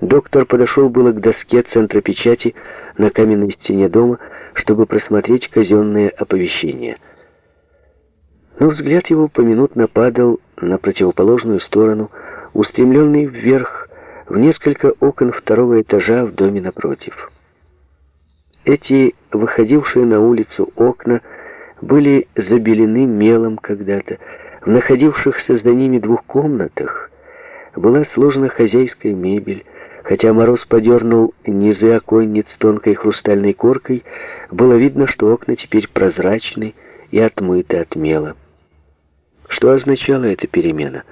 Доктор подошел было к доске центра печати на каменной стене дома, чтобы просмотреть казенные оповещения. Но взгляд его поминутно падал на противоположную сторону, устремленный вверх, в несколько окон второго этажа в доме напротив. Эти выходившие на улицу окна были забелены мелом когда-то. В находившихся за ними двух комнатах была сложена хозяйская мебель, Хотя мороз подернул низы оконниц тонкой хрустальной коркой, было видно, что окна теперь прозрачны и отмыты от мела. Что означала эта перемена?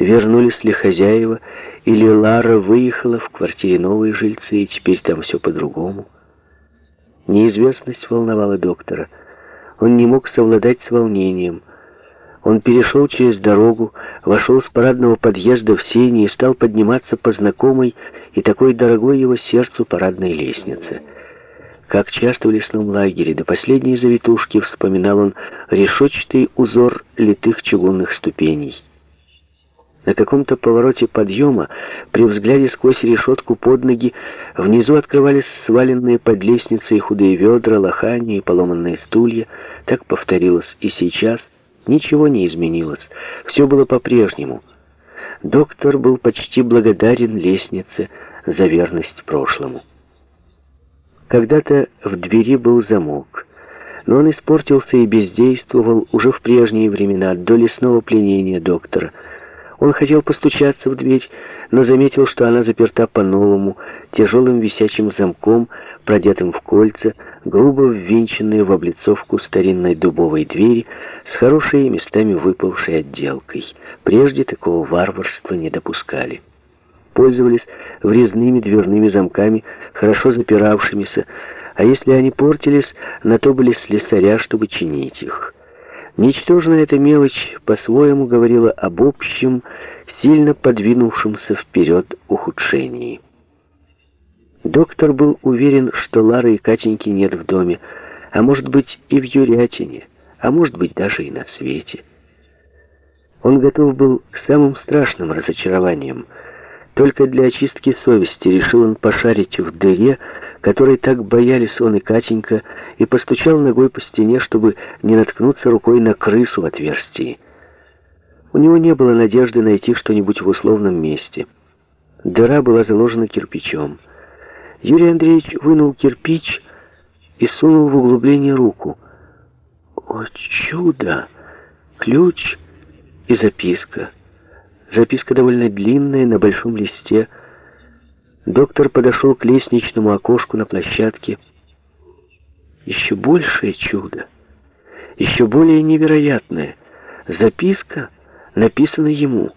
Вернулись ли хозяева, или Лара выехала в квартире новые жильцы, и теперь там все по-другому? Неизвестность волновала доктора. Он не мог совладать с волнением. Он перешел через дорогу, вошел с парадного подъезда в сени и стал подниматься по знакомой и такой дорогой его сердцу парадной лестнице. Как часто в лесном лагере до последней завитушки вспоминал он решетчатый узор литых чугунных ступеней. На каком-то повороте подъема, при взгляде сквозь решетку под ноги, внизу открывались сваленные под лестницей худые ведра, лохани и поломанные стулья. Так повторилось и сейчас. Ничего не изменилось. Все было по-прежнему. Доктор был почти благодарен лестнице за верность прошлому. Когда-то в двери был замок, но он испортился и бездействовал уже в прежние времена, до лесного пленения доктора. Он хотел постучаться в дверь, но заметил, что она заперта по-новому, тяжелым висячим замком, продетым в кольца, грубо ввинченные в облицовку старинной дубовой двери с хорошей местами выпавшей отделкой. Прежде такого варварства не допускали. Пользовались врезными дверными замками, хорошо запиравшимися, а если они портились, на то были слесаря, чтобы чинить их. Ничтожная эта мелочь по-своему говорила об общем, сильно подвинувшемся вперед ухудшении. Доктор был уверен, что Лары и Катеньки нет в доме, а может быть и в Юрятине, а может быть даже и на свете. Он готов был к самым страшным разочарованиям. Только для очистки совести решил он пошарить в дыре, которой так боялись он и Катенька, и постучал ногой по стене, чтобы не наткнуться рукой на крысу в отверстии. У него не было надежды найти что-нибудь в условном месте. Дыра была заложена кирпичом. Юрий Андреевич вынул кирпич и сунул в углубление руку. О, чудо! Ключ и записка. Записка довольно длинная, на большом листе. Доктор подошел к лестничному окошку на площадке. Еще большее чудо, еще более невероятное. Записка написана ему.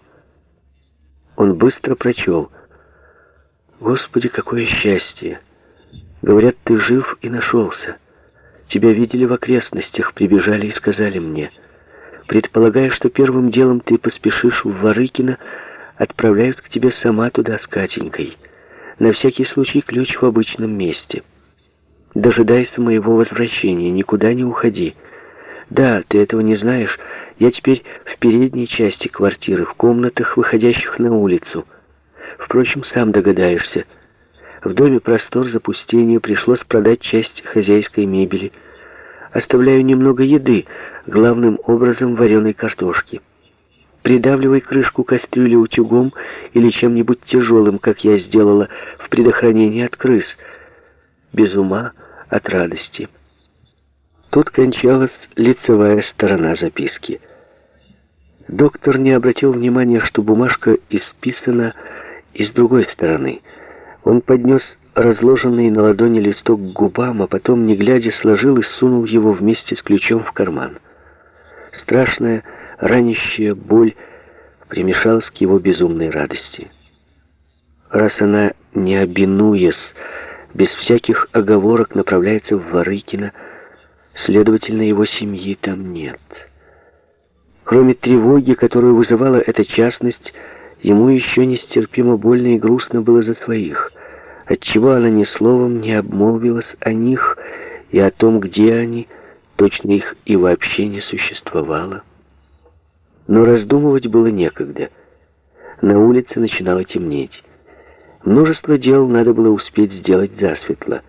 Он быстро прочел — Господи, какое счастье! Говорят, ты жив и нашелся. Тебя видели в окрестностях, прибежали и сказали мне. Предполагая, что первым делом ты поспешишь в Ворыкино, отправляют к тебе сама туда с Катенькой. На всякий случай ключ в обычном месте. Дожидайся моего возвращения, никуда не уходи. Да, ты этого не знаешь. Я теперь в передней части квартиры, в комнатах, выходящих на улицу. Впрочем, сам догадаешься. В доме простор запустения, пришлось продать часть хозяйской мебели. Оставляю немного еды, главным образом вареной картошки. Придавливай крышку кастрюли утюгом или чем-нибудь тяжелым, как я сделала в предохранении от крыс. Без ума от радости. Тут кончалась лицевая сторона записки. Доктор не обратил внимания, что бумажка исписана и с другой стороны. Он поднес разложенный на ладони листок к губам, а потом, не глядя, сложил и сунул его вместе с ключом в карман. Страшная, ранящая боль примешалась к его безумной радости. Раз она, не обинуясь, без всяких оговорок направляется в Ворыкино, следовательно, его семьи там нет. Кроме тревоги, которую вызывала эта частность, Ему еще нестерпимо больно и грустно было за своих, отчего она ни словом не обмолвилась о них и о том, где они, точно их и вообще не существовало. Но раздумывать было некогда. На улице начинало темнеть. Множество дел надо было успеть сделать засветло.